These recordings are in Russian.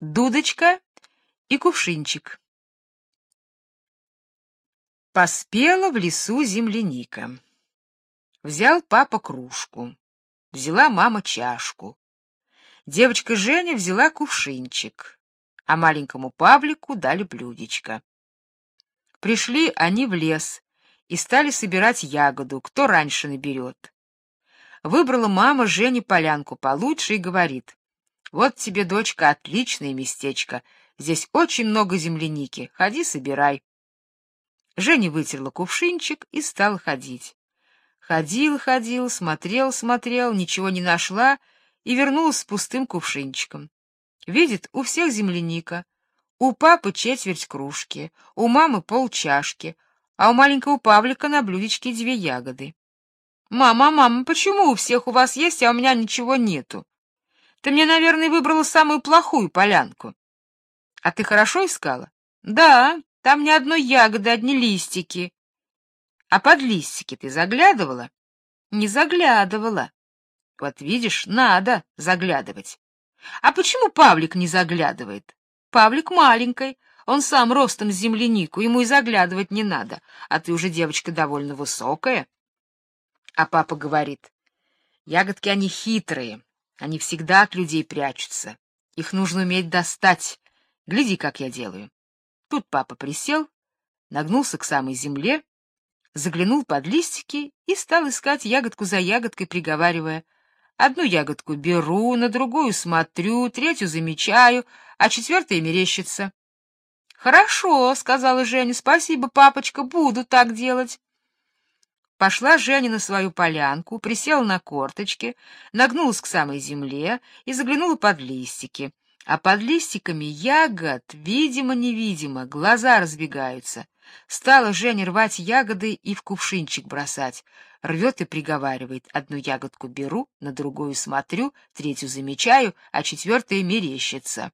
Дудочка и кувшинчик. Поспела в лесу земляника. Взял папа кружку, взяла мама чашку. Девочка Женя взяла кувшинчик, а маленькому Павлику дали блюдечко. Пришли они в лес и стали собирать ягоду, кто раньше наберет. Выбрала мама Жене полянку получше и говорит: вот тебе, дочка, отличное местечко. Здесь очень много земляники. Ходи, собирай. Женя вытерла кувшинчик и стала ходить. Ходил, ходил, смотрел, смотрел, ничего не нашла и вернулась с пустым кувшинчиком. Видит, у всех земляника. У папы четверть кружки, у мамы полчашки, а у маленького Павлика на блюдечке две ягоды. Мама, мама, почему у всех у вас есть, а у меня ничего нету? Ты мне, наверное, выбрала самую плохую полянку. А ты хорошо искала? Да, там ни одной ягоды, одни листики. А под листики ты заглядывала? Не заглядывала. Вот видишь, надо заглядывать. А почему Павлик не заглядывает? Павлик маленький, он сам ростом с землянику, ему и заглядывать не надо. А ты уже девочка довольно высокая. А папа говорит: "Ягодки они хитрые. Они всегда от людей прячутся. Их нужно уметь достать. Гляди, как я делаю. Тут папа присел, нагнулся к самой земле, заглянул под листики и стал искать ягодку за ягодкой, приговаривая: "Одну ягодку беру, на другую смотрю, третью замечаю, а четвертая мерещится". "Хорошо", сказала Женя. "Спасибо, папочка, буду так делать". Пошла Женя на свою полянку, присела на корточки, нагнулась к самой земле и заглянула под листики. А под листиками ягод, видимо-невидимо, глаза разбегаются. Стала Женя рвать ягоды и в кувшинчик бросать. Рвет и приговаривает: одну ягодку беру, на другую смотрю, третью замечаю, а четвертая мерещится.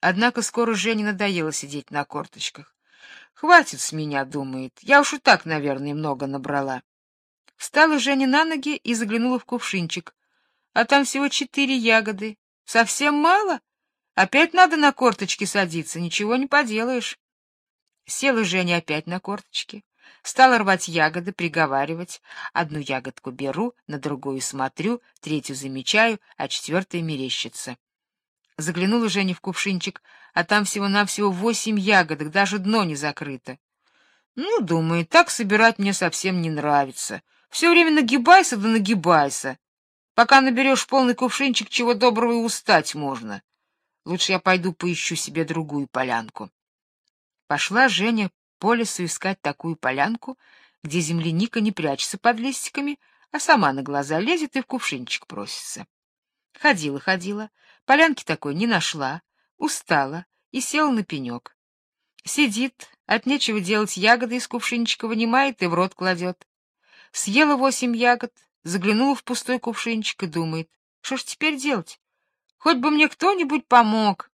Однако скоро Жене надоело сидеть на корточках. Хватит с меня, думает. Я уж и так, наверное, много набрала. Встала Женя на ноги и заглянула в кувшинчик. А там всего четыре ягоды. Совсем мало? Опять надо на корточки садиться, ничего не поделаешь. Села Женя опять на корточки, стала рвать ягоды, приговаривать: одну ягодку беру, на другую смотрю, третью замечаю, а четвертая мерещится. Заглянула Женя в кувшинчик, а там всего-навсего восемь ягодок, даже дно не закрыто. Ну, думаю, так собирать мне совсем не нравится. Все время нагибайся да нагибайся. Пока наберешь полный кувшинчик, чего доброго и устать можно. Лучше я пойду поищу себе другую полянку. Пошла Женя по лесу искать такую полянку, где земляника не прячется под листиками, а сама на глаза лезет и в кувшинчик просится. Ходила, ходила, полянки такой не нашла, устала и села на пенек. Сидит, от нечего делать ягоды из кувшинчика вынимает и в рот кладет. Съела восемь ягод, заглянула в пустой кувшинчик и думает: что ж теперь делать? Хоть бы мне кто-нибудь помог.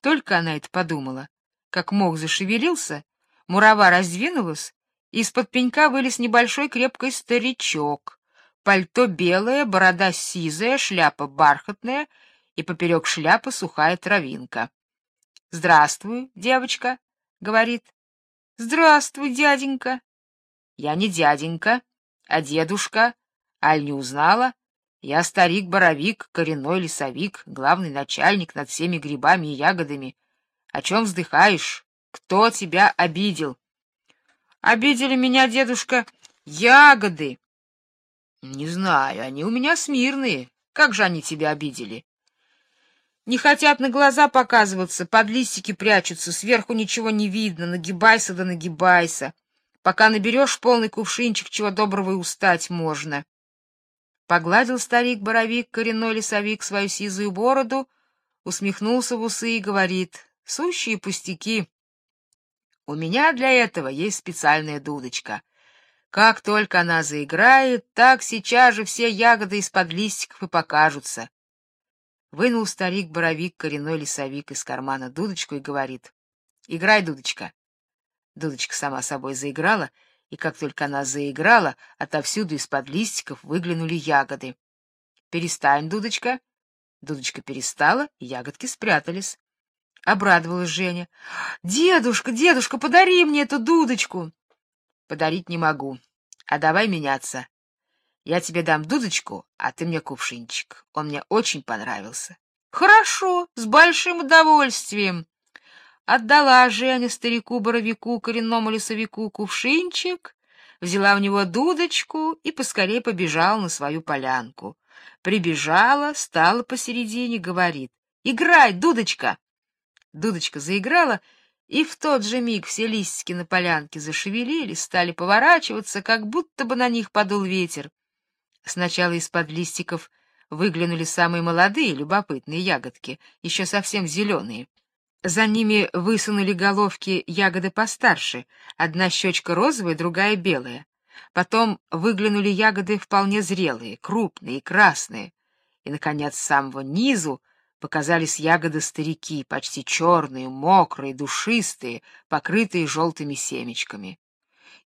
Только она это подумала, как мох зашевелился, мурава раздвинулась, и из-под пенька вылез небольшой крепкий старичок Пальто белое, борода сизая, шляпа бархатная и поперек шляпы сухая травинка. "Здравствуй, девочка", говорит. "Здравствуй, дяденька". "Я не дяденька, а дедушка. Аль не узнала? Я старик-боровик, коренной лесовик, главный начальник над всеми грибами и ягодами. О чем вздыхаешь? Кто тебя обидел?" "Обидели меня, дедушка, ягоды", не знаю, они у меня смирные. Как же они тебя обидели? Не хотят на глаза показываться, под листики прячутся, сверху ничего не видно, нагибайся да нагибайся. Пока наберешь полный кувшинчик, чего доброго и устать можно. Погладил старик-боровик, коренной лесовик, свою сизую бороду, усмехнулся в усы и говорит, сущие пустяки. У меня для этого есть специальная дудочка — как только она заиграет, так сейчас же все ягоды из-под листиков и покажутся. Вынул старик боровик коренной лесовик из кармана дудочку и говорит: "Играй, дудочка". Дудочка сама собой заиграла, и как только она заиграла, отовсюду из-под листиков выглянули ягоды. "Перестань, дудочка", Дудочка перестала, и ягодки спрятались. Обрадовалась Женя. «Дедушка, дедушка, подари мне эту дудочку!» «Подарить не могу. А давай меняться. Я тебе дам дудочку, а ты мне кувшинчик. Он мне очень понравился». «Хорошо, с большим удовольствием!» Отдала Женя старику-боровику, коренному лесовику, кувшинчик, взяла в него дудочку и поскорее побежала на свою полянку. Прибежала, стала посередине, говорит, «Играй, дудочка!» Дудочка заиграла, и в тот же миг все листики на полянке зашевелились, стали поворачиваться, как будто бы на них подул ветер. Сначала из-под листиков выглянули самые молодые, любопытные ягодки, еще совсем зеленые. За ними высунули головки ягоды постарше, одна щечка розовая, другая белая. Потом выглянули ягоды вполне зрелые, крупные, красные. И, наконец, с самого низу показались ягоды-старики, почти черные, мокрые, душистые, покрытые желтыми семечками.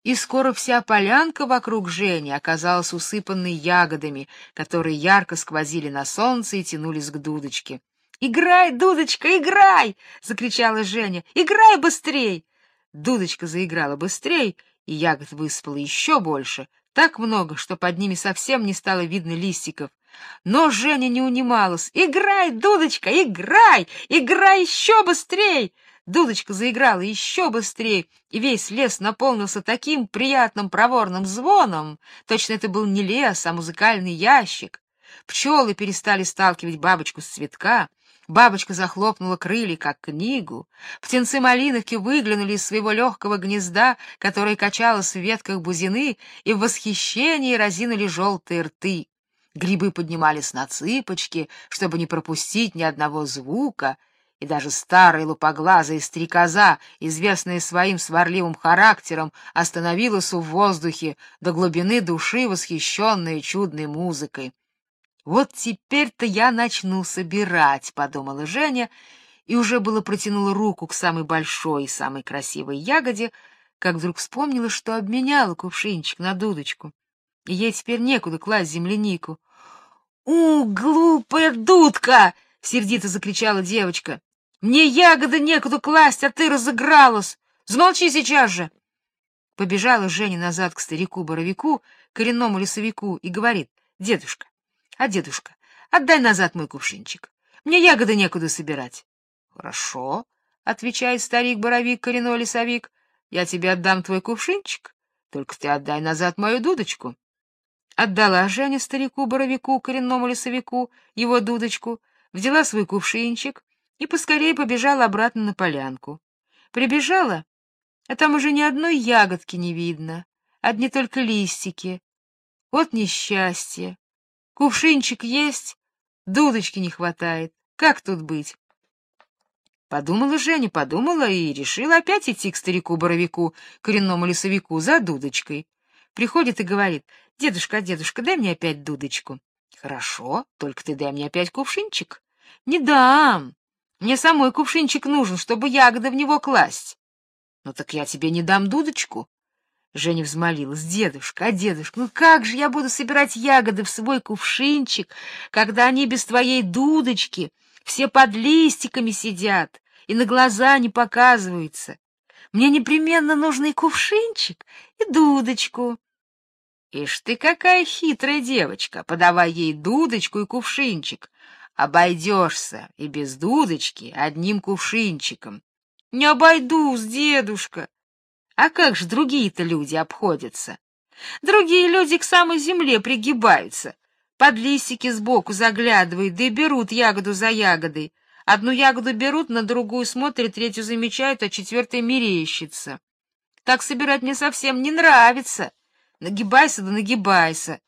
И скоро вся полянка вокруг Жени оказалась усыпанной ягодами, которые ярко сквозили на солнце и тянулись к дудочке. «Играй, Дудочка, играй!» — закричала Женя. «Играй быстрей!» Дудочка заиграла быстрей, и ягод выспало еще больше, так много, что под ними совсем не стало видно листиков. Но Женя не унималась. «Играй, Дудочка, играй! Играй еще быстрей!» Дудочка заиграла еще быстрее, и весь лес наполнился таким приятным проворным звоном. Точно это был не лес, а музыкальный ящик. Пчелы перестали сталкивать бабочку с цветка. Бабочка захлопнула крылья, как книгу. Птенцы-малиновки выглянули из своего легкого гнезда, которое качалось в ветках бузины, и в восхищении разинули желтые рты. Грибы поднимались на цыпочки, чтобы не пропустить ни одного звука, и даже старая лупоглазая стрекоза, известная своим сварливым характером, остановилась в воздухе до глубины души, восхищенная чудной музыкой. Вот теперь-то я начну собирать, подумала Женя, и уже было протянула руку к самой большой и самой красивой ягоде, как вдруг вспомнила, что обменяла кувшинчик на дудочку, и ей теперь некуда класть землянику. "У, глупая дудка!" сердито закричала девочка. "Мне ягоды некуда класть, а ты разыгралась. Замолчи сейчас же!" Побежала Женя назад к старику-боровику, коренному лесовику, и говорит: "Дедушка, а дедушка, отдай назад мой кувшинчик. Мне ягоды некуда собирать. Хорошо, отвечает старик-боровик, коренной лесовик. Я тебе отдам твой кувшинчик, только ты отдай назад мою дудочку. Отдала Женя старику-боровику, коренному лесовику, его дудочку, взяла свой кувшинчик и поскорее побежала обратно на полянку. Прибежала, а там уже ни одной ягодки не видно, одни только листики. Вот несчастье. Кувшинчик есть, дудочки не хватает. Как тут быть? Подумала Женя, подумала и решила опять идти к старику-боровику, коренному лесовику, за дудочкой. Приходит и говорит, «Дедушка, дедушка, дай мне опять дудочку». «Хорошо, только ты дай мне опять кувшинчик». «Не дам. Мне самой кувшинчик нужен, чтобы ягоды в него класть». «Ну так я тебе не дам дудочку. Женя взмолилась: "Дедушка, а дедушка, ну как же я буду собирать ягоды в свой кувшинчик, когда они без твоей дудочки все под листиками сидят и на глаза не показываются? Мне непременно нужен и кувшинчик, и дудочку". Ишь ты какая хитрая девочка, подавай ей дудочку и кувшинчик. Обойдешься и без дудочки одним кувшинчиком. Не обойдусь, дедушка. А как же другие-то люди обходятся? Другие люди к самой земле пригибаются, под листики сбоку заглядывают, да и берут ягоду за ягодой. Одну ягоду берут, на другую смотрят, третью замечают, а четвертая мерещится. Так собирать мне совсем не нравится. Нагибайся да нагибайся.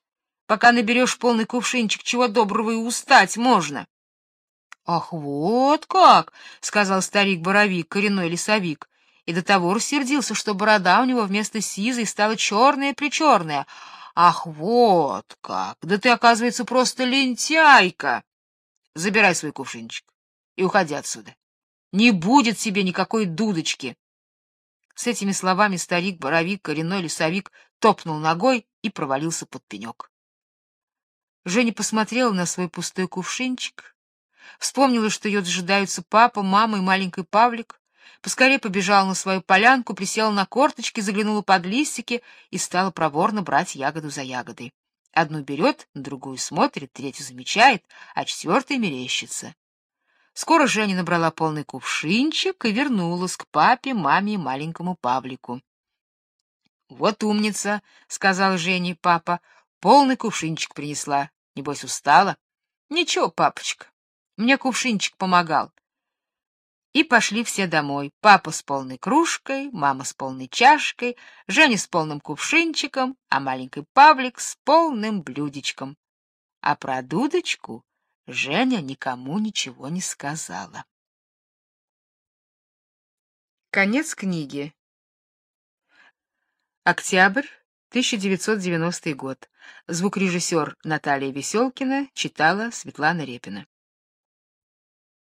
Пока наберешь полный кувшинчик, чего доброго и устать можно. — Ах, вот как! — сказал старик-боровик, коренной лесовик и до того рассердился, что борода у него вместо сизой стала черная-причерная. Ах, вот как! Да ты, оказывается, просто лентяйка! Забирай свой кувшинчик и уходи отсюда. Не будет себе никакой дудочки. С этими словами старик, боровик, коренной лесовик топнул ногой и провалился под пенек. Женя посмотрела на свой пустой кувшинчик, Вспомнила, что ее дожидаются папа, мама и маленький Павлик. Поскорее побежала на свою полянку, присела на корточки, заглянула под листики и стала проворно брать ягоду за ягодой. Одну берет, другую смотрит, третью замечает, а четвертая мерещится. Скоро Женя набрала полный кувшинчик и вернулась к папе, маме и маленькому Павлику. — Вот умница, — сказал Жене папа, — полный кувшинчик принесла. Небось, устала? — Ничего, папочка, мне кувшинчик помогал. И пошли все домой. Папа с полной кружкой, мама с полной чашкой, Женя с полным кувшинчиком, а маленький Павлик с полным блюдечком. А про дудочку Женя никому ничего не сказала. Конец книги. Октябрь, 1990 год. Звукорежиссер Наталья Веселкина читала Светлана Репина.